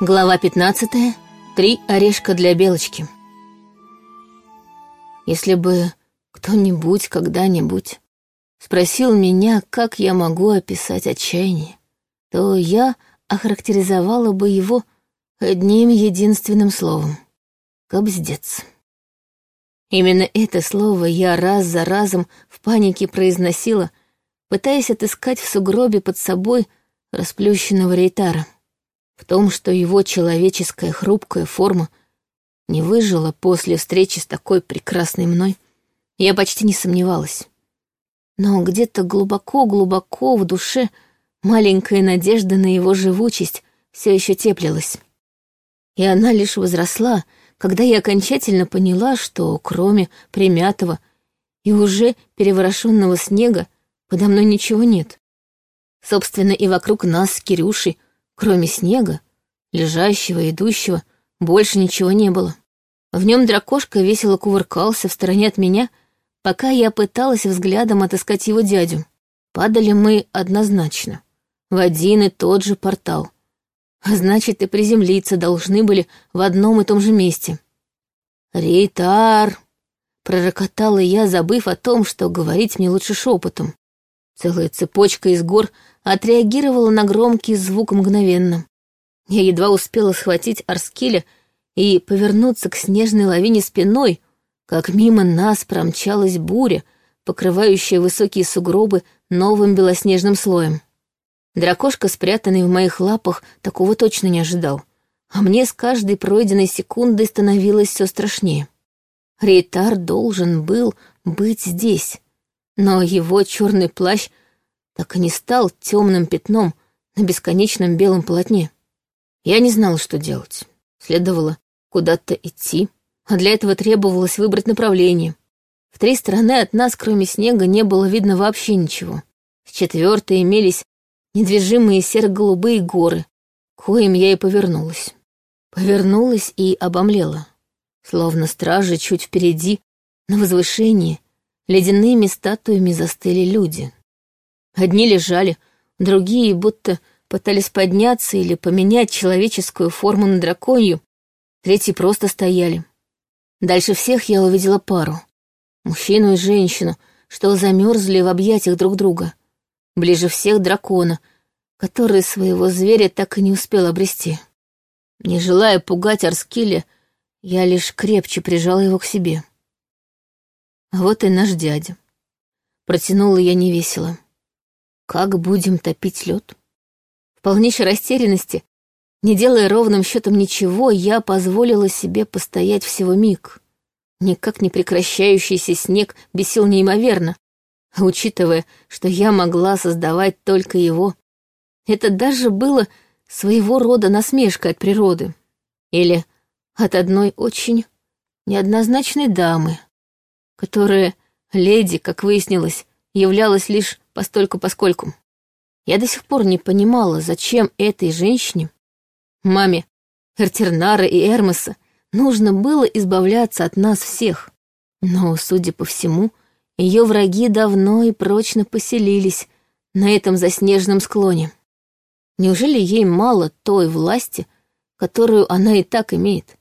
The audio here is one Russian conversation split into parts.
Глава 15. Три орешка для белочки. Если бы кто-нибудь когда-нибудь спросил меня, как я могу описать отчаяние, то я охарактеризовала бы его одним единственным словом — кобздец. Именно это слово я раз за разом в панике произносила, пытаясь отыскать в сугробе под собой расплющенного рейтара. В том, что его человеческая хрупкая форма не выжила после встречи с такой прекрасной мной, я почти не сомневалась. Но где-то глубоко-глубоко в душе маленькая надежда на его живучесть все еще теплилась. И она лишь возросла, когда я окончательно поняла, что кроме примятого и уже переворошенного снега подо мной ничего нет. Собственно, и вокруг нас с Кирюшей Кроме снега, лежащего и идущего, больше ничего не было. В нем дракошка весело кувыркался в стороне от меня, пока я пыталась взглядом отыскать его дядю. Падали мы однозначно, в один и тот же портал. А значит, и приземлиться должны были в одном и том же месте. «Рейтар!» — пророкотала я, забыв о том, что говорить мне лучше шепотом. Целая цепочка из гор отреагировала на громкий звук мгновенно. Я едва успела схватить Арскиля и повернуться к снежной лавине спиной, как мимо нас промчалась буря, покрывающая высокие сугробы новым белоснежным слоем. Дракошка, спрятанный в моих лапах, такого точно не ожидал, а мне с каждой пройденной секундой становилось все страшнее. Рейтар должен был быть здесь, но его черный плащ — так и не стал темным пятном на бесконечном белом полотне. Я не знала, что делать. Следовало куда-то идти, а для этого требовалось выбрать направление. В три стороны от нас, кроме снега, не было видно вообще ничего. С четвертой имелись недвижимые серо-голубые горы, коим я и повернулась. Повернулась и обомлела. Словно стражи чуть впереди, на возвышении, ледяными статуями застыли люди. Одни лежали, другие будто пытались подняться или поменять человеческую форму на драконью, третьи просто стояли. Дальше всех я увидела пару. Мужчину и женщину, что замерзли в объятиях друг друга. Ближе всех дракона, который своего зверя так и не успел обрести. Не желая пугать Арскиля, я лишь крепче прижала его к себе. Вот и наш дядя. Протянула я невесело. Как будем топить лед? В полнейшей растерянности, не делая ровным счетом ничего, я позволила себе постоять всего миг. Никак не прекращающийся снег бесил неимоверно, учитывая, что я могла создавать только его, это даже было своего рода насмешкой от природы. Или от одной очень неоднозначной дамы, которая, леди, как выяснилось, являлась лишь постольку-поскольку. Я до сих пор не понимала, зачем этой женщине, маме Эртернара и Эрмеса, нужно было избавляться от нас всех. Но, судя по всему, ее враги давно и прочно поселились на этом заснеженном склоне. Неужели ей мало той власти, которую она и так имеет?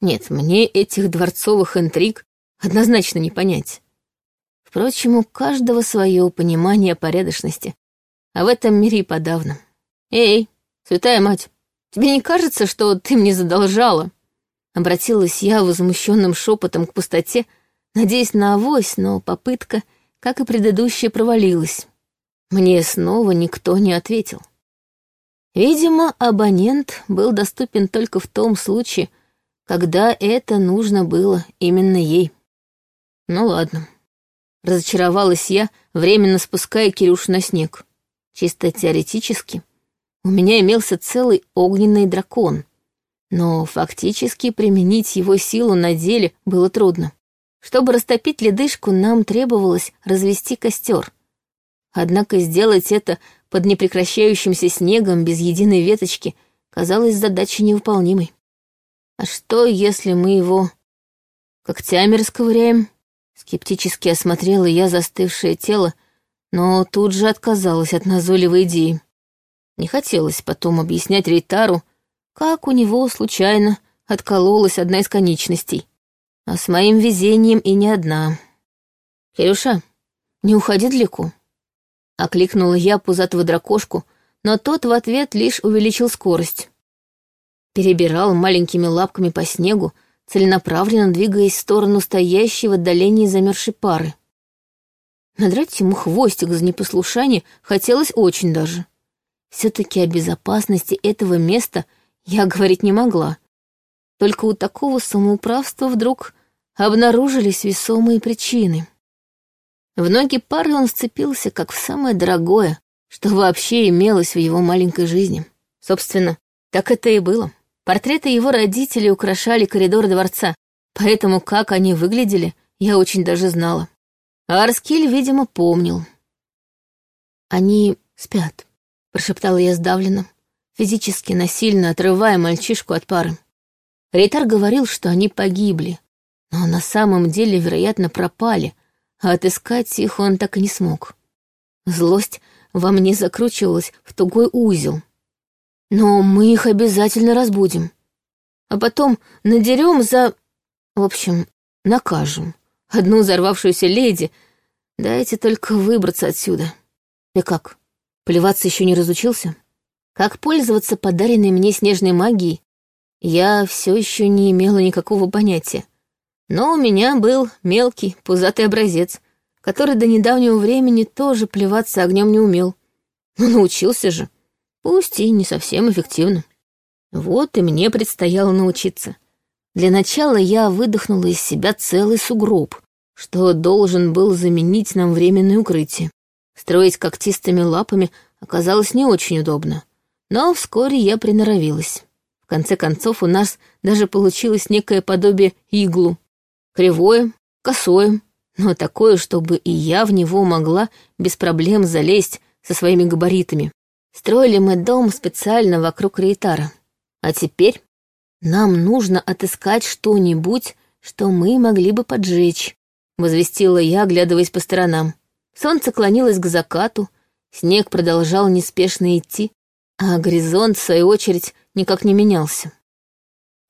Нет, мне этих дворцовых интриг однозначно не понять. Впрочем, у каждого свое понимание порядочности, а в этом мире и подавно. «Эй, святая мать, тебе не кажется, что ты мне задолжала?» Обратилась я возмущенным шепотом к пустоте, надеясь на авось, но попытка, как и предыдущая, провалилась. Мне снова никто не ответил. Видимо, абонент был доступен только в том случае, когда это нужно было именно ей. Ну ладно. Разочаровалась я, временно спуская Кирюшу на снег. Чисто теоретически у меня имелся целый огненный дракон, но фактически применить его силу на деле было трудно. Чтобы растопить ледышку, нам требовалось развести костер. Однако сделать это под непрекращающимся снегом без единой веточки казалось задачей невыполнимой. А что, если мы его когтями расковыряем? Скептически осмотрела я застывшее тело, но тут же отказалась от назойливой идеи. Не хотелось потом объяснять Рейтару, как у него случайно откололась одна из конечностей. А с моим везением и не одна. «Кирюша, не уходи далеко», — окликнула я пузатого дракошку, но тот в ответ лишь увеличил скорость. Перебирал маленькими лапками по снегу, целенаправленно двигаясь в сторону стоящей в отдалении замерзшей пары. Надрать ему хвостик за непослушание хотелось очень даже. Все-таки о безопасности этого места я говорить не могла. Только у такого самоуправства вдруг обнаружились весомые причины. В ноги пары он вцепился, как в самое дорогое, что вообще имелось в его маленькой жизни. Собственно, так это и было. Портреты его родителей украшали коридор дворца, поэтому как они выглядели, я очень даже знала. А Арскиль, видимо, помнил. «Они спят», — прошептала я сдавленно, физически насильно отрывая мальчишку от пары. Рейтар говорил, что они погибли, но на самом деле, вероятно, пропали, а отыскать их он так и не смог. Злость во мне закручивалась в тугой узел. Но мы их обязательно разбудим. А потом надерем за... В общем, накажем. Одну взорвавшуюся леди. Дайте только выбраться отсюда. И как, плеваться еще не разучился? Как пользоваться подаренной мне снежной магией, я все еще не имела никакого понятия. Но у меня был мелкий, пузатый образец, который до недавнего времени тоже плеваться огнем не умел. Но научился же пусть и не совсем эффективно. Вот и мне предстояло научиться. Для начала я выдохнула из себя целый сугроб, что должен был заменить нам временное укрытие. Строить когтистыми лапами оказалось не очень удобно, но вскоре я приноровилась. В конце концов, у нас даже получилось некое подобие иглу. Кривое, косое, но такое, чтобы и я в него могла без проблем залезть со своими габаритами. Строили мы дом специально вокруг Рейтара. А теперь нам нужно отыскать что-нибудь, что мы могли бы поджечь, возвестила я, оглядываясь по сторонам. Солнце клонилось к закату, снег продолжал неспешно идти, а горизонт, в свою очередь, никак не менялся.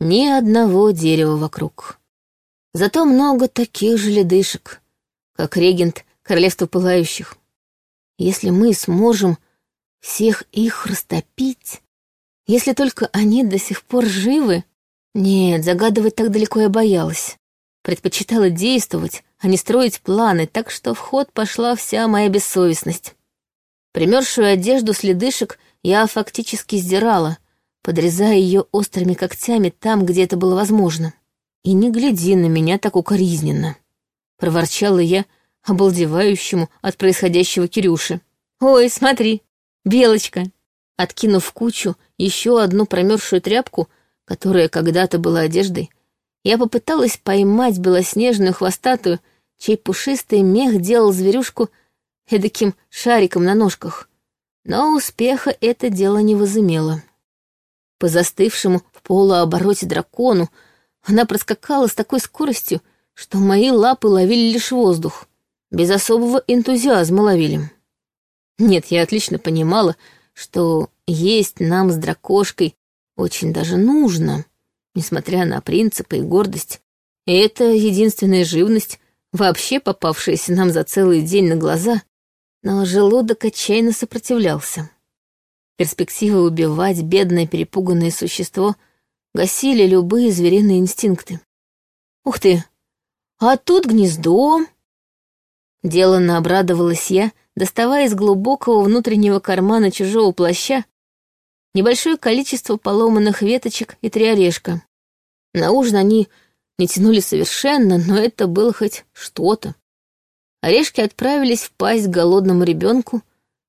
Ни одного дерева вокруг. Зато много таких же ледышек, как регент Королевства Пылающих. Если мы сможем всех их растопить? Если только они до сих пор живы? Нет, загадывать так далеко я боялась. Предпочитала действовать, а не строить планы, так что в ход пошла вся моя бессовестность. Примерзшую одежду с ледышек я фактически сдирала, подрезая ее острыми когтями там, где это было возможно. И не гляди на меня так укоризненно. Проворчала я обалдевающему от происходящего Кирюши. «Ой, смотри, Белочка!» Откинув в кучу еще одну промерзшую тряпку, которая когда-то была одеждой, я попыталась поймать белоснежную хвостатую, чей пушистый мех делал зверюшку эдаким шариком на ножках. Но успеха это дело не возымело. По застывшему в полуобороте дракону она проскакала с такой скоростью, что мои лапы ловили лишь воздух. Без особого энтузиазма ловили. Нет, я отлично понимала, что есть нам с дракошкой очень даже нужно, несмотря на принципы и гордость. И это единственная живность, вообще попавшаяся нам за целый день на глаза, но желудок отчаянно сопротивлялся. Перспектива убивать бедное перепуганное существо гасили любые звериные инстинкты. «Ух ты! А тут гнездо!» Деланно обрадовалась я, доставая из глубокого внутреннего кармана чужого плаща небольшое количество поломанных веточек и три орешка. На ужин они не тянули совершенно, но это было хоть что-то. Орешки отправились в пасть голодному ребенку,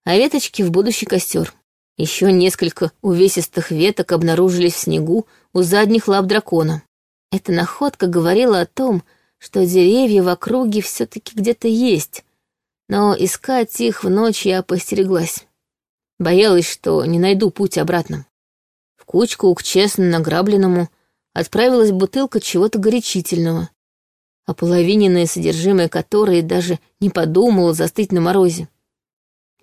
а веточки в будущий костер. Еще несколько увесистых веток обнаружились в снегу у задних лап дракона. Эта находка говорила о том, что деревья в округе все-таки где-то есть, но искать их в ночь я постереглась. Боялась, что не найду путь обратно. В кучку к честно награбленному отправилась бутылка чего-то горячительного, а половиненное содержимое которой даже не подумала застыть на морозе.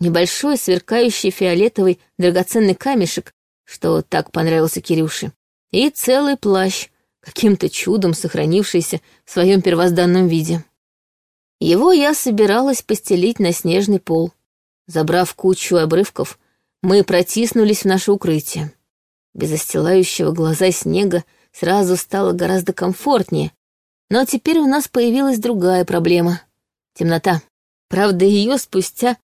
Небольшой сверкающий фиолетовый драгоценный камешек что так понравился Кирюше, и целый плащ, каким-то чудом сохранившийся в своем первозданном виде. Его я собиралась постелить на снежный пол. Забрав кучу обрывков, мы протиснулись в наше укрытие. Без остилающего глаза снега сразу стало гораздо комфортнее, но теперь у нас появилась другая проблема — темнота. Правда, ее спустя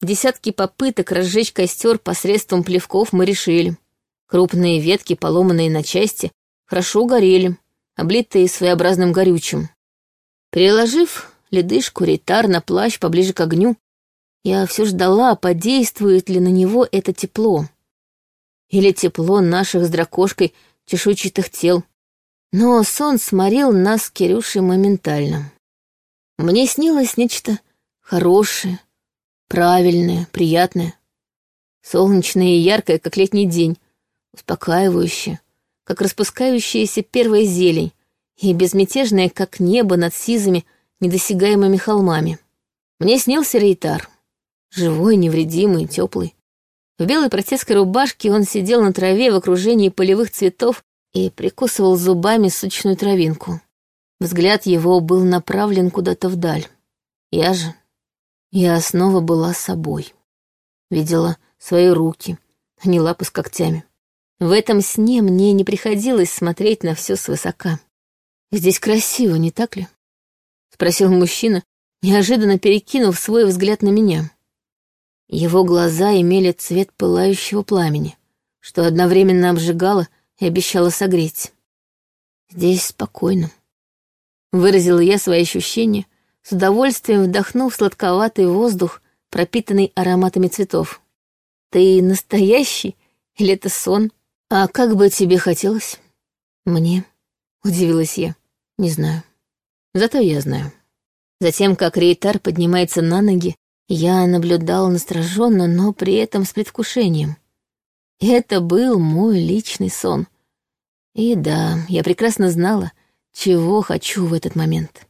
десятки попыток разжечь костер посредством плевков мы решили. Крупные ветки, поломанные на части, хорошо горели, облитые своеобразным горючим. Переложив ледышку ритар на плащ поближе к огню, я все ждала, подействует ли на него это тепло. Или тепло наших с дракошкой чешуйчатых тел. Но сон сморил нас с Кирюшей моментально. Мне снилось нечто хорошее, правильное, приятное. Солнечное и яркое, как летний день, успокаивающее, как распускающаяся первая зелень, и безмятежное, как небо над сизыми, недосягаемыми холмами. Мне снился Рейтар. Живой, невредимый, теплый. В белой протестской рубашке он сидел на траве в окружении полевых цветов и прикусывал зубами сочную травинку. Взгляд его был направлен куда-то вдаль. Я же... Я снова была собой. Видела свои руки, а не лапы с когтями. В этом сне мне не приходилось смотреть на все свысока. Здесь красиво, не так ли? Спросил мужчина, неожиданно перекинув свой взгляд на меня. Его глаза имели цвет пылающего пламени, что одновременно обжигало и обещало согреть. Здесь спокойно. Выразила я свои ощущения, с удовольствием вдохнув сладковатый воздух, пропитанный ароматами цветов. «Ты настоящий или это сон?» «А как бы тебе хотелось?» «Мне?» — удивилась я. «Не знаю. Зато я знаю». Затем, как Рейтар поднимается на ноги, я наблюдала настороженно, но при этом с предвкушением. Это был мой личный сон. И да, я прекрасно знала, чего хочу в этот момент.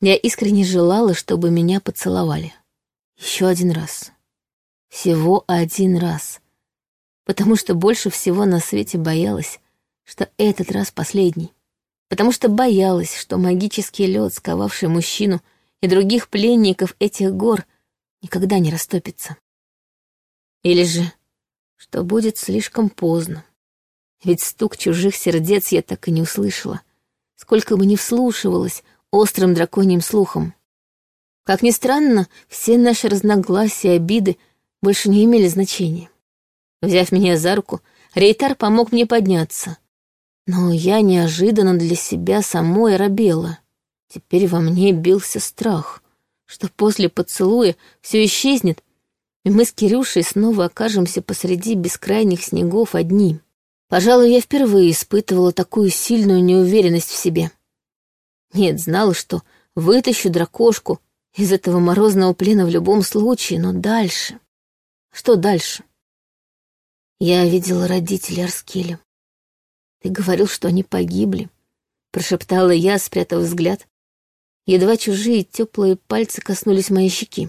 Я искренне желала, чтобы меня поцеловали. Еще один раз. Всего один раз потому что больше всего на свете боялась, что этот раз последний. Потому что боялась, что магический лед, сковавший мужчину и других пленников этих гор, никогда не растопится. Или же, что будет слишком поздно. Ведь стук чужих сердец я так и не услышала, сколько бы ни вслушивалась острым драконьим слухом. Как ни странно, все наши разногласия и обиды больше не имели значения. Взяв меня за руку, Рейтар помог мне подняться. Но я неожиданно для себя самой робела. Теперь во мне бился страх, что после поцелуя все исчезнет, и мы с Кирюшей снова окажемся посреди бескрайних снегов одни. Пожалуй, я впервые испытывала такую сильную неуверенность в себе. Нет, знала, что вытащу дракошку из этого морозного плена в любом случае, но дальше... Что дальше? Я видела родителей Арскеля. Ты говорил, что они погибли, прошептала я, спрятав взгляд. Едва чужие теплые пальцы коснулись моей щеки.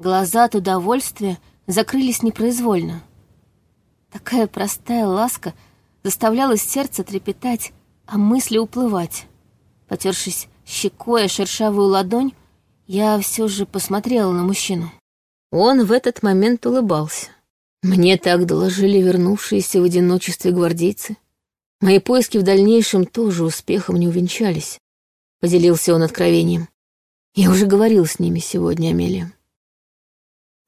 Глаза от удовольствия закрылись непроизвольно. Такая простая ласка заставляла сердце трепетать, а мысли уплывать. Потершись щекой о шершавую ладонь, я все же посмотрела на мужчину. Он в этот момент улыбался. Мне так доложили вернувшиеся в одиночестве гвардейцы. Мои поиски в дальнейшем тоже успехом не увенчались. Поделился он откровением. Я уже говорил с ними сегодня, Амелия.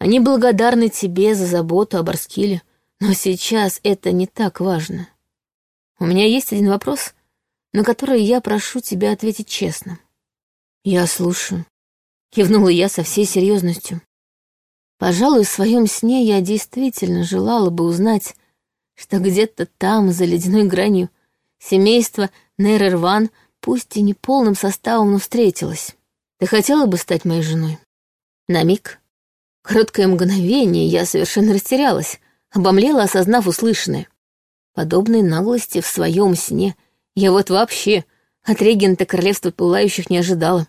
Они благодарны тебе за заботу о Барскиле, но сейчас это не так важно. У меня есть один вопрос, на который я прошу тебя ответить честно. Я слушаю. Кивнула я со всей серьезностью. Пожалуй, в своем сне я действительно желала бы узнать, что где-то там, за ледяной гранью, семейство Нейрерван, пусть и не полным составом, но встретилось. Ты хотела бы стать моей женой? На миг, короткое мгновение, я совершенно растерялась, обомлела, осознав услышанное. Подобной наглости в своем сне я вот вообще от регента королевства пылающих не ожидала.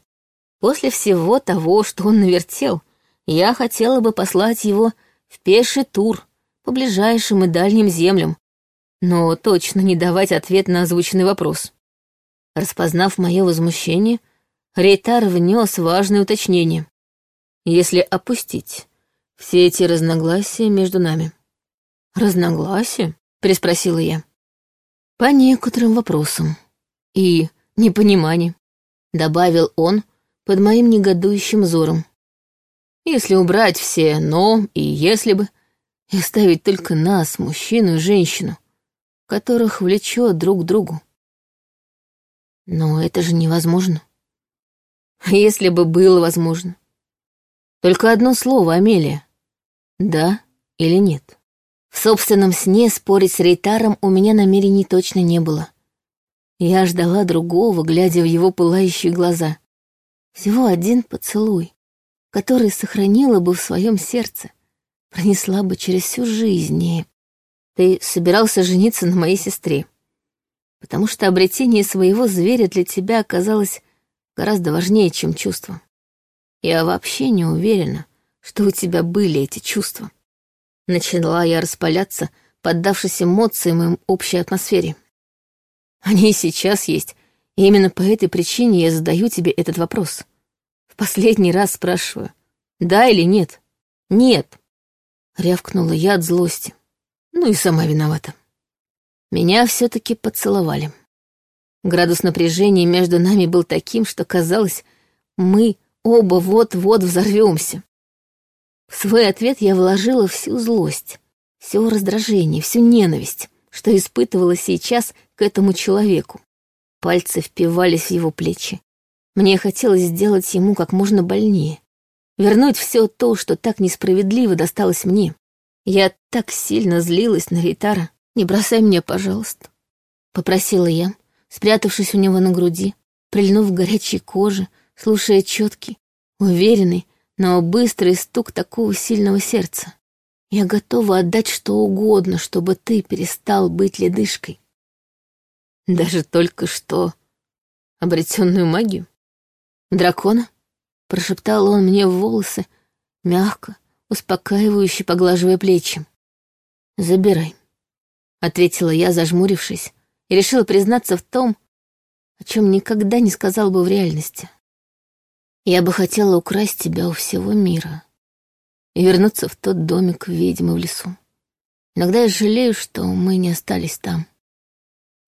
После всего того, что он навертел — я хотела бы послать его в пеший тур по ближайшим и дальним землям, но точно не давать ответ на озвученный вопрос. Распознав мое возмущение, Рейтар внес важное уточнение. Если опустить все эти разногласия между нами. «Разногласия?» — переспросила я. «По некоторым вопросам. И непонимание», — добавил он под моим негодующим взором. «Если убрать все «но» и «если бы», и оставить только нас, мужчину и женщину, которых влечет друг к другу. Но это же невозможно. Если бы было возможно. Только одно слово, Амелия. Да или нет? В собственном сне спорить с Рейтаром у меня намерений точно не было. Я ждала другого, глядя в его пылающие глаза. Всего один поцелуй, который сохранила бы в своем сердце, пронесла бы через всю жизнь и... Ты собирался жениться на моей сестре, потому что обретение своего зверя для тебя оказалось гораздо важнее, чем чувство. Я вообще не уверена, что у тебя были эти чувства. Начала я распаляться, поддавшись эмоциям и общей атмосфере. Они сейчас есть, и именно по этой причине я задаю тебе этот вопрос. В последний раз спрашиваю, да или нет? Нет. Рявкнула я от злости. Ну и сама виновата. Меня все-таки поцеловали. Градус напряжения между нами был таким, что казалось, мы оба вот-вот взорвемся. В свой ответ я вложила всю злость, все раздражение, всю ненависть, что испытывала сейчас к этому человеку. Пальцы впивались в его плечи. Мне хотелось сделать ему как можно больнее. Вернуть все то, что так несправедливо досталось мне. Я так сильно злилась на Ритара. «Не бросай меня, пожалуйста», — попросила я, спрятавшись у него на груди, прильнув к горячей коже, слушая четкий, уверенный, но быстрый стук такого сильного сердца. Я готова отдать что угодно, чтобы ты перестал быть ледышкой. Даже только что обретенную магию? Дракона? Прошептал он мне в волосы, мягко, успокаивающе поглаживая плечи. «Забирай», — ответила я, зажмурившись, и решила признаться в том, о чем никогда не сказал бы в реальности. Я бы хотела украсть тебя у всего мира и вернуться в тот домик ведьмы в лесу. Иногда я жалею, что мы не остались там.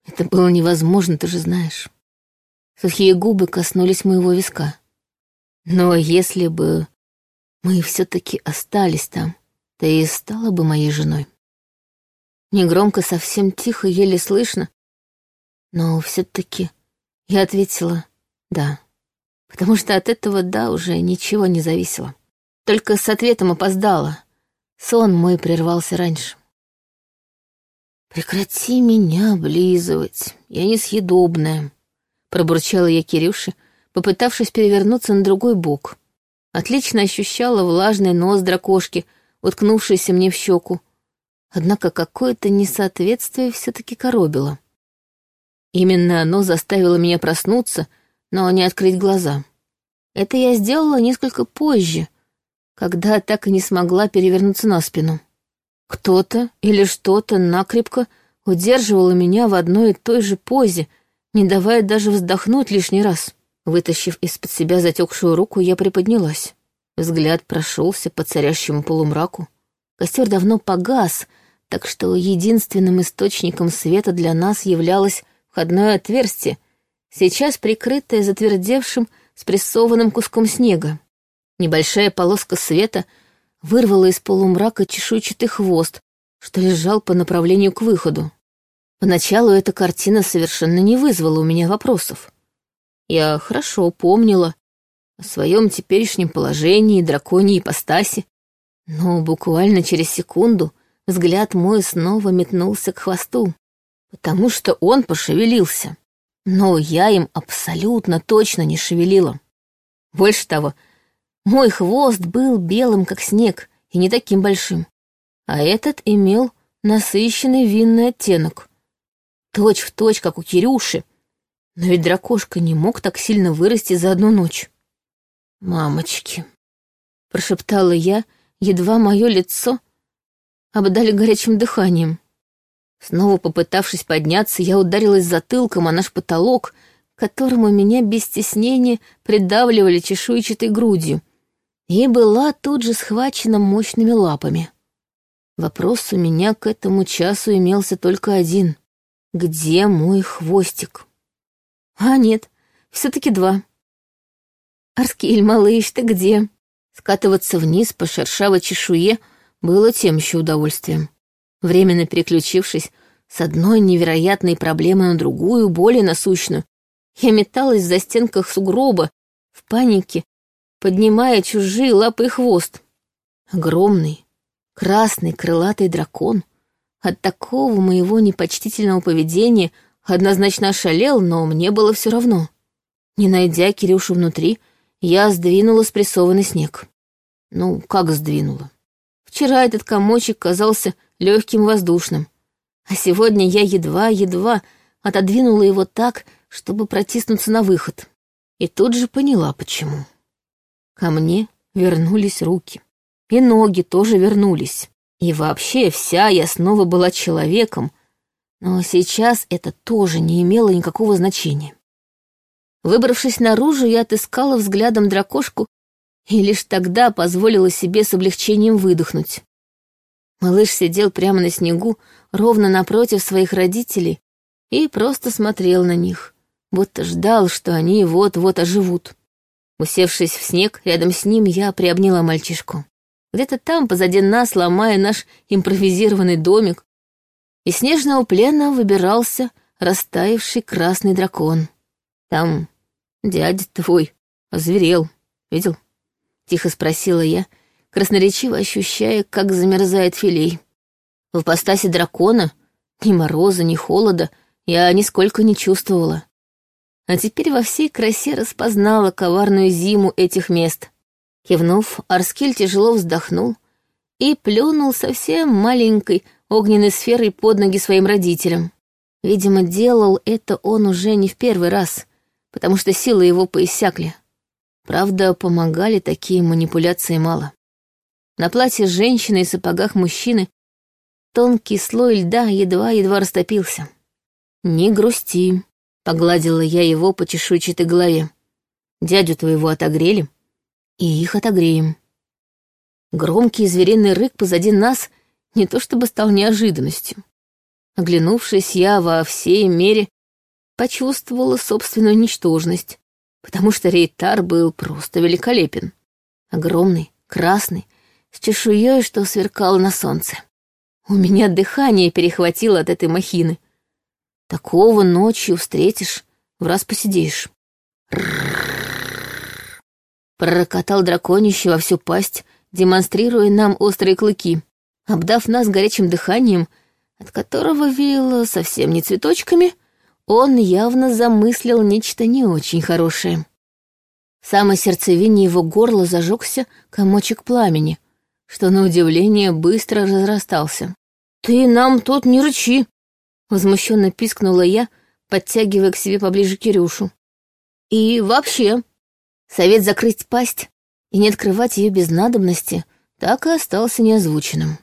Это было невозможно, ты же знаешь. Сухие губы коснулись моего виска. Но если бы мы все-таки остались там, ты и стала бы моей женой. Негромко, совсем тихо, еле слышно, но все-таки я ответила «да», потому что от этого «да» уже ничего не зависело. Только с ответом опоздала. Сон мой прервался раньше. «Прекрати меня облизывать, я несъедобная», — пробурчала я Кирюше, попытавшись перевернуться на другой бок. Отлично ощущала влажный нос дракошки, уткнувшийся мне в щеку. Однако какое-то несоответствие все-таки коробило. Именно оно заставило меня проснуться, но не открыть глаза. Это я сделала несколько позже, когда так и не смогла перевернуться на спину. Кто-то или что-то накрепко удерживало меня в одной и той же позе, не давая даже вздохнуть лишний раз. Вытащив из-под себя затекшую руку, я приподнялась. Взгляд прошелся по царящему полумраку. Костер давно погас, так что единственным источником света для нас являлось входное отверстие, сейчас прикрытое затвердевшим спрессованным куском снега. Небольшая полоска света вырвала из полумрака чешуйчатый хвост, что лежал по направлению к выходу. Поначалу эта картина совершенно не вызвала у меня вопросов. Я хорошо помнила о своем теперешнем положении, драконьей ипостаси, но буквально через секунду взгляд мой снова метнулся к хвосту, потому что он пошевелился. Но я им абсолютно точно не шевелила. Больше того, мой хвост был белым, как снег, и не таким большим, а этот имел насыщенный винный оттенок. Точь в точь, как у Кирюши, но ведь дракошка не мог так сильно вырасти за одну ночь. «Мамочки!» — прошептала я, едва мое лицо обдали горячим дыханием. Снова попытавшись подняться, я ударилась затылком о наш потолок, которому меня без стеснения придавливали чешуйчатой грудью, и была тут же схвачена мощными лапами. Вопрос у меня к этому часу имелся только один. Где мой хвостик? А нет, все таки два. «Арскель, малыш, ты где?» Скатываться вниз по шершавой чешуе было тем еще удовольствием. Временно переключившись с одной невероятной проблемы на другую, более насущную, я металась в застенках сугроба, в панике, поднимая чужие лапы и хвост. Огромный, красный крылатый дракон от такого моего непочтительного поведения однозначно ошалел, но мне было все равно. Не найдя Кирюшу внутри, я сдвинула спрессованный снег. Ну, как сдвинула? Вчера этот комочек казался легким воздушным, а сегодня я едва-едва отодвинула его так, чтобы протиснуться на выход. И тут же поняла, почему. Ко мне вернулись руки. И ноги тоже вернулись. И вообще вся я снова была человеком, но сейчас это тоже не имело никакого значения. Выбравшись наружу, я отыскала взглядом дракошку и лишь тогда позволила себе с облегчением выдохнуть. Малыш сидел прямо на снегу, ровно напротив своих родителей, и просто смотрел на них, будто ждал, что они вот-вот оживут. Усевшись в снег, рядом с ним я приобняла мальчишку. Где-то там, позади нас, ломая наш импровизированный домик, из снежного плена выбирался растаявший красный дракон. Там дядя твой озверел, видел? Тихо спросила я, красноречиво ощущая, как замерзает филей. В ипостаси дракона ни мороза, ни холода я нисколько не чувствовала. А теперь во всей красе распознала коварную зиму этих мест. Кивнув, Арскель тяжело вздохнул и плюнул совсем маленькой огненной сферой под ноги своим родителям. Видимо, делал это он уже не в первый раз, потому что силы его поиссякли. Правда, помогали такие манипуляции мало. На платье женщины и сапогах мужчины тонкий слой льда едва-едва растопился. «Не грусти», — погладила я его по чешуйчатой голове. «Дядю твоего отогрели, и их отогреем». Громкий звериный рык позади нас не то чтобы стал неожиданностью. Оглянувшись, я во всей мере почувствовала собственную ничтожность, потому что Рейтар был просто великолепен. Огромный, красный, с чешуей, что сверкало на солнце. У меня дыхание перехватило от этой махины. Такого ночью встретишь, в раз посидишь. Пророкотал драконище во всю пасть, демонстрируя нам острые клыки. Обдав нас горячим дыханием, от которого веяло совсем не цветочками, он явно замыслил нечто не очень хорошее. В самой сердцевине его горла зажегся комочек пламени, что, на удивление, быстро разрастался. «Ты нам тут не рычи!» — возмущенно пискнула я, подтягивая к себе поближе Кирюшу. «И вообще, совет закрыть пасть и не открывать ее без надобности так и остался неозвученным.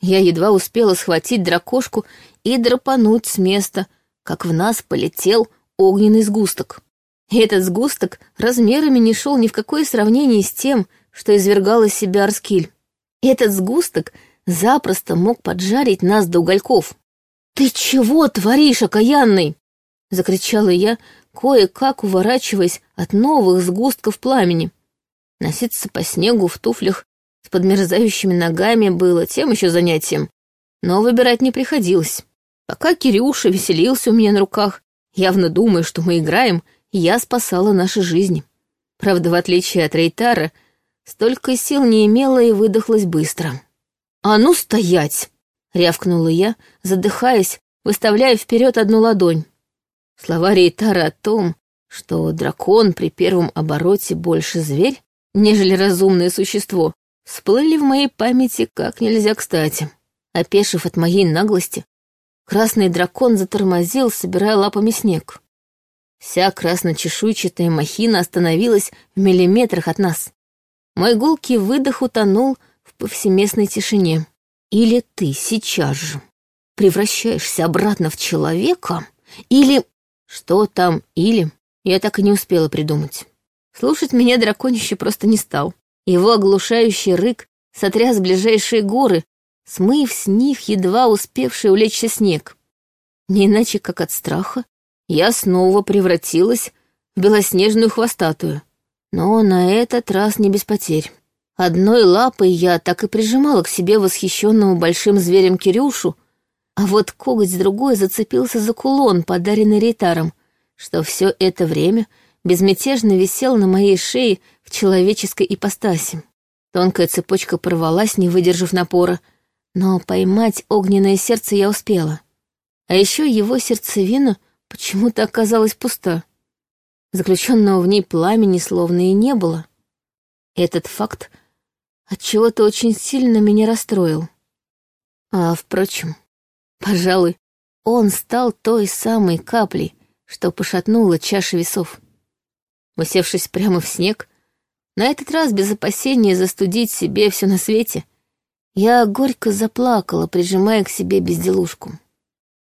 Я едва успела схватить дракошку и драпануть с места, как в нас полетел огненный сгусток. Этот сгусток размерами не шел ни в какое сравнение с тем, что извергал из себя Арскиль. Этот сгусток запросто мог поджарить нас до угольков. «Ты чего творишь, окаянный?» — закричала я, кое-как уворачиваясь от новых сгустков пламени. Носиться по снегу в туфлях с подмерзающими ногами было тем еще занятием, но выбирать не приходилось. Пока Кирюша веселился у меня на руках, явно думая, что мы играем, я спасала наши жизни. Правда, в отличие от Рейтара, столько сил не имела и выдохлась быстро. «А ну стоять!» — рявкнула я, задыхаясь, выставляя вперед одну ладонь. Слова Рейтара о том, что дракон при первом обороте больше зверь, нежели разумное существо, всплыли в моей памяти как нельзя кстати. Опешив от моей наглости, красный дракон затормозил, собирая лапами снег. Вся красно-чешуйчатая махина остановилась в миллиметрах от нас. Мой гулкий выдох утонул в повсеместной тишине. Или ты сейчас же превращаешься обратно в человека, или... Что там «или» я так и не успела придумать. Слушать меня драконище просто не стал. Его оглушающий рык сотряс ближайшие горы, смыв с них едва успевший улечься снег. Не иначе, как от страха, я снова превратилась в белоснежную хвостатую. Но на этот раз не без потерь. Одной лапой я так и прижимала к себе восхищенному большим зверем Кирюшу, а вот коготь другой зацепился за кулон, подаренный Рейтаром, что все это время безмятежно висел на моей шее в человеческой ипостаси. Тонкая цепочка порвалась, не выдержав напора, но поймать огненное сердце я успела. А еще его сердцевина почему-то оказалась пуста. Заключенного в ней пламени словно и не было. Этот факт отчего-то очень сильно меня расстроил. А, впрочем, пожалуй, он стал той самой каплей, что пошатнула чаша весов. Усевшись прямо в снег, на этот раз без опасения застудить себе все на свете, я горько заплакала, прижимая к себе безделушку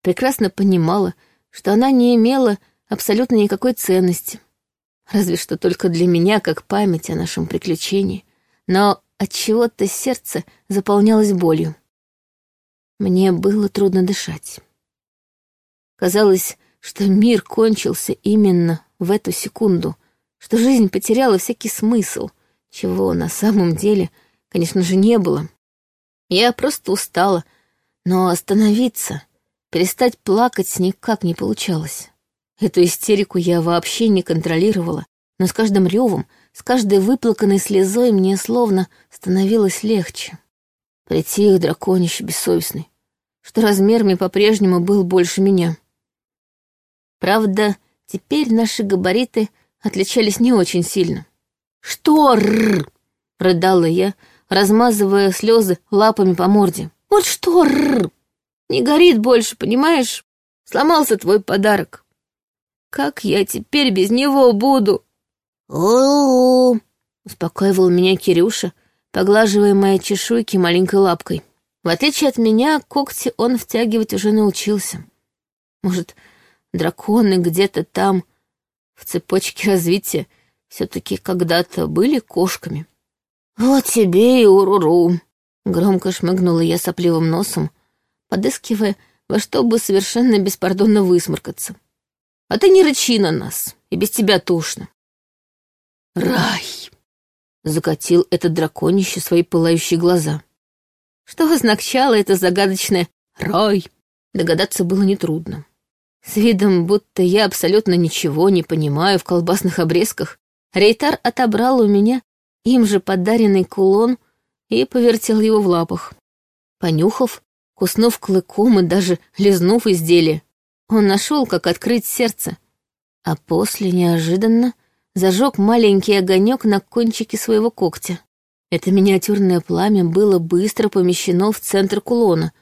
прекрасно понимала, что она не имела абсолютно никакой ценности. Разве что только для меня, как память о нашем приключении. Но от чего то сердце заполнялось болью. Мне было трудно дышать. Казалось, что мир кончился именно в эту секунду, что жизнь потеряла всякий смысл, чего на самом деле, конечно же, не было. Я просто устала, но остановиться, Перестать плакать никак не получалось. Эту истерику я вообще не контролировала, но с каждым ревом, с каждой выплаканной слезой мне словно становилось легче. Притих драконище бессовестный, что размерами по-прежнему был больше меня. Правда, теперь наши габариты отличались не очень сильно. «Что, рррр?» — рыдала я, размазывая слезы лапами по морде. «Вот что, рррр!» Не горит больше, понимаешь? Сломался твой подарок. Как я теперь без него буду? О, успокаивал меня Кирюша, поглаживая мои чешуйки маленькой лапкой. В отличие от меня, когти он втягивать уже научился. Может, драконы где-то там, в цепочке развития, все-таки когда-то были кошками. «Вот тебе и уруру!» Громко шмыгнула я сопливым носом, подыскивая, во что бы совершенно беспардонно высморкаться. «А ты не рычи на нас, и без тебя тошно». «Рай!» — закатил этот драконище свои пылающие глаза. Что означало это загадочное «рай»? Догадаться было нетрудно. С видом, будто я абсолютно ничего не понимаю в колбасных обрезках, Рейтар отобрал у меня им же подаренный кулон и повертел его в лапах. Понюхав, куснув клыком и даже лизнув изделие. Он нашел, как открыть сердце, а после неожиданно зажег маленький огонек на кончике своего когтя. Это миниатюрное пламя было быстро помещено в центр кулона,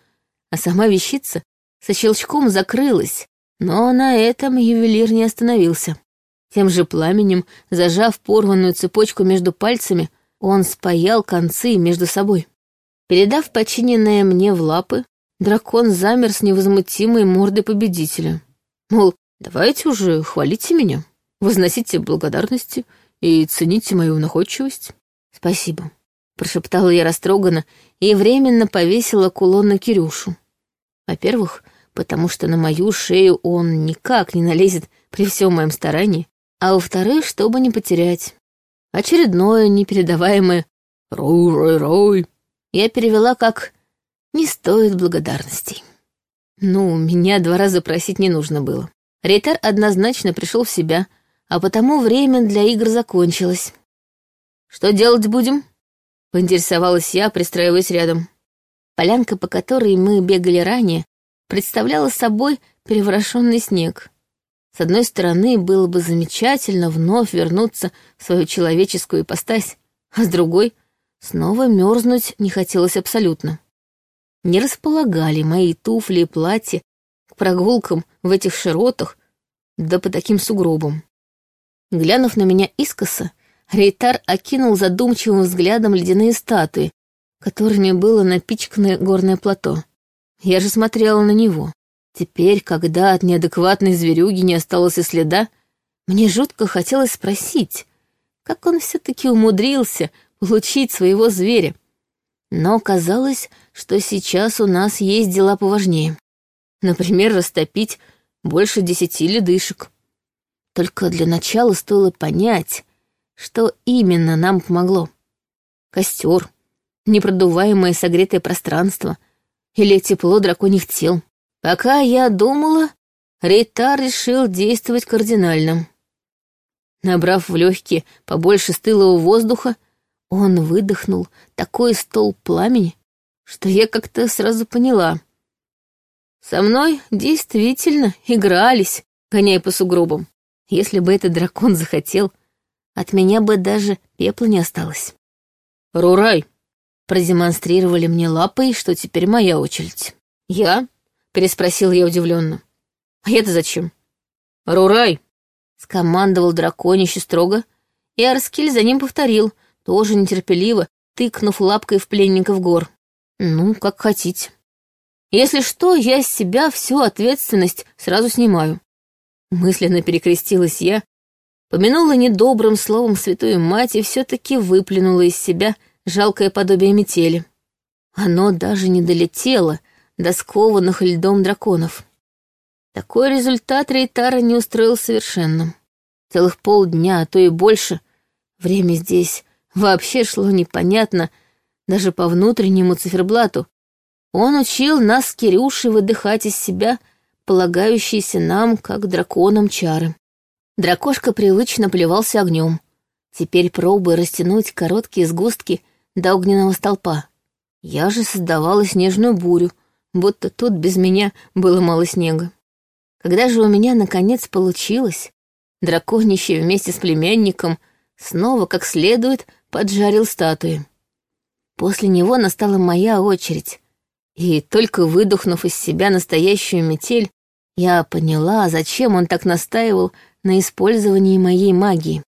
а сама вещица со щелчком закрылась, но на этом ювелир не остановился. Тем же пламенем, зажав порванную цепочку между пальцами, он спаял концы между собой. Передав починенное мне в лапы, дракон замер с невозмутимой мордой победителя. Мол, давайте уже хвалите меня, возносите благодарности и цените мою находчивость. Спасибо, прошептала я растроганно и временно повесила кулон на Кирюшу. Во-первых, потому что на мою шею он никак не налезет при всем моем старании, а во-вторых, чтобы не потерять. Очередное непередаваемое «рой-рой-рой» я перевела как «не стоит благодарностей». Ну, меня два раза просить не нужно было. Рейтар однозначно пришел в себя, а потому время для игр закончилось. «Что делать будем?» — поинтересовалась я, пристраиваясь рядом. Полянка, по которой мы бегали ранее, представляла собой переворошенный снег. С одной стороны, было бы замечательно вновь вернуться в свою человеческую ипостась, а с другой — Снова мерзнуть не хотелось абсолютно. Не располагали мои туфли и платья к прогулкам в этих широтах, да по таким сугробам. Глянув на меня искоса, Рейтар окинул задумчивым взглядом ледяные статуи, которыми было напичкано горное плато. Я же смотрела на него. Теперь, когда от неадекватной зверюги не осталось и следа, мне жутко хотелось спросить, как он все-таки умудрился получить своего зверя. Но казалось, что сейчас у нас есть дела поважнее. Например, растопить больше десяти ледышек. Только для начала стоило понять, что именно нам помогло. Костер, непродуваемое согретое пространство или тепло драконьих тел. Пока я думала, Рейтар решил действовать кардинально. Набрав в легкие побольше стылого воздуха, он выдохнул такой стол пламени, что я как-то сразу поняла. Со мной действительно игрались, гоняя по сугробам. Если бы этот дракон захотел, от меня бы даже пепла не осталось. «Рурай!» Продемонстрировали мне лапой, что теперь моя очередь. «Я?» — переспросил я удивленно. «А это зачем?» «Рурай!» — скомандовал драконище строго, и Арскиль за ним повторил, тоже нетерпеливо, тыкнув лапкой в пленников гор. «Ну, как хотите. Если что, я с себя всю ответственность сразу снимаю». Мысленно перекрестилась я, помянула недобрым словом святую мать и все-таки выплюнула из себя жалкое подобие метели. Оно даже не долетело до скованных льдом драконов. Такой результат Рейтара не устроил совершенно. Целых полдня, а то и больше, время здесь вообще шло непонятно, даже по внутреннему циферблату. Он учил нас с Кирюшей выдыхать из себя полагающиеся нам, как драконам, чары. Дракошка привычно плевался огнем, теперь пробуя растянуть короткие сгустки до огненного столпа. Я же создавала снежную бурю, будто тут без меня было мало снега. Когда же у меня наконец получилось, драконище вместе с племянником снова как следует поджарил статуи. После него настала моя очередь, и только выдохнув из себя настоящую метель, я поняла, зачем он так настаивал на использовании моей магии.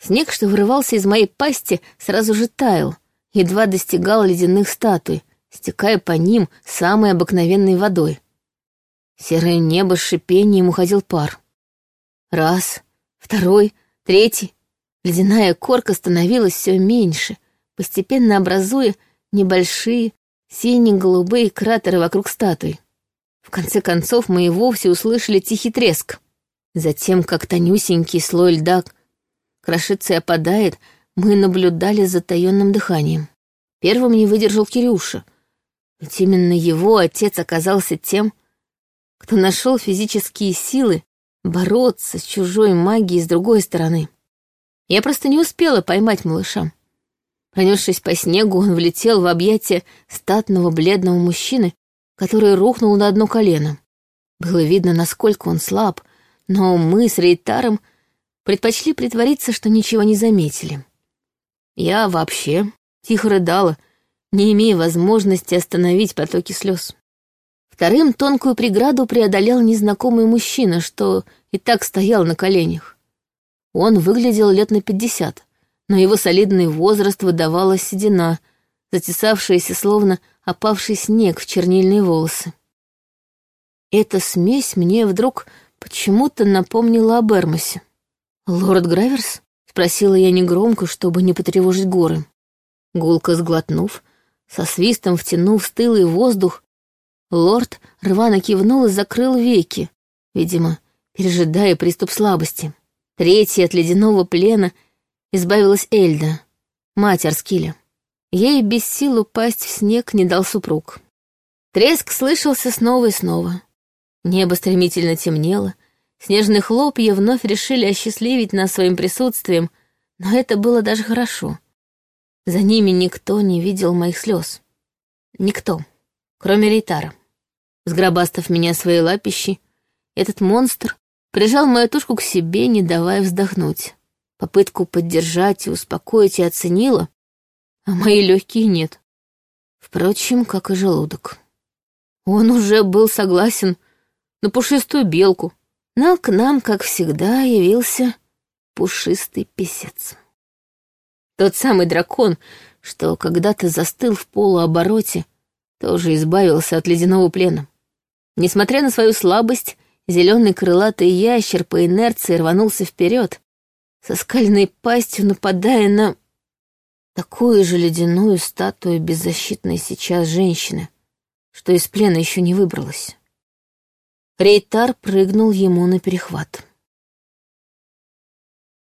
Снег, что вырывался из моей пасти, сразу же таял, едва достигал ледяных статуй, стекая по ним самой обыкновенной водой. Серое небо с шипением уходил пар. Раз, второй, третий. Ледяная корка становилась все меньше, постепенно образуя небольшие сине-голубые кратеры вокруг статуи. В конце концов мы и вовсе услышали тихий треск. Затем, как тонюсенький слой льда крошится и опадает, мы наблюдали за затаённым дыханием. Первым не выдержал Кирюша, ведь именно его отец оказался тем, кто нашел физические силы бороться с чужой магией с другой стороны. Я просто не успела поймать малыша. Пронесшись по снегу, он влетел в объятия статного бледного мужчины, который рухнул на одно колено. Было видно, насколько он слаб, но мы с Рейтаром предпочли притвориться, что ничего не заметили. Я вообще тихо рыдала, не имея возможности остановить потоки слез. Вторым тонкую преграду преодолел незнакомый мужчина, что и так стоял на коленях. Он выглядел лет на пятьдесят, но его солидный возраст выдавала седина, затесавшаяся словно опавший снег в чернильные волосы. Эта смесь мне вдруг почему-то напомнила об Эрмосе. «Лорд Граверс?» — спросила я негромко, чтобы не потревожить горы. Гулко сглотнув, со свистом втянув стылый воздух, лорд рвано кивнул и закрыл веки, видимо, пережидая приступ слабости. Третья от ледяного плена избавилась Эльда, мать Арскиля. Ей без сил упасть в снег не дал супруг. Треск слышался снова и снова. Небо стремительно темнело, снежные хлопья вновь решили осчастливить нас своим присутствием, но это было даже хорошо. За ними никто не видел моих слез. Никто, кроме Рейтара. Сгробастав меня своей лапищей, этот монстр прижал мою тушку к себе, не давая вздохнуть. Попытку поддержать и успокоить я оценила, а мои легкие нет. Впрочем, как и желудок. Он уже был согласен на пушистую белку, но к нам, как всегда, явился пушистый писец. Тот самый дракон, что когда-то застыл в полуобороте, тоже избавился от ледяного плена. Несмотря на свою слабость, зеленый крылатый ящер по инерции рванулся вперед, со скальной пастью нападая на такую же ледяную статую беззащитной сейчас женщины, что из плена еще не выбралась. Рейтар прыгнул ему на перехват.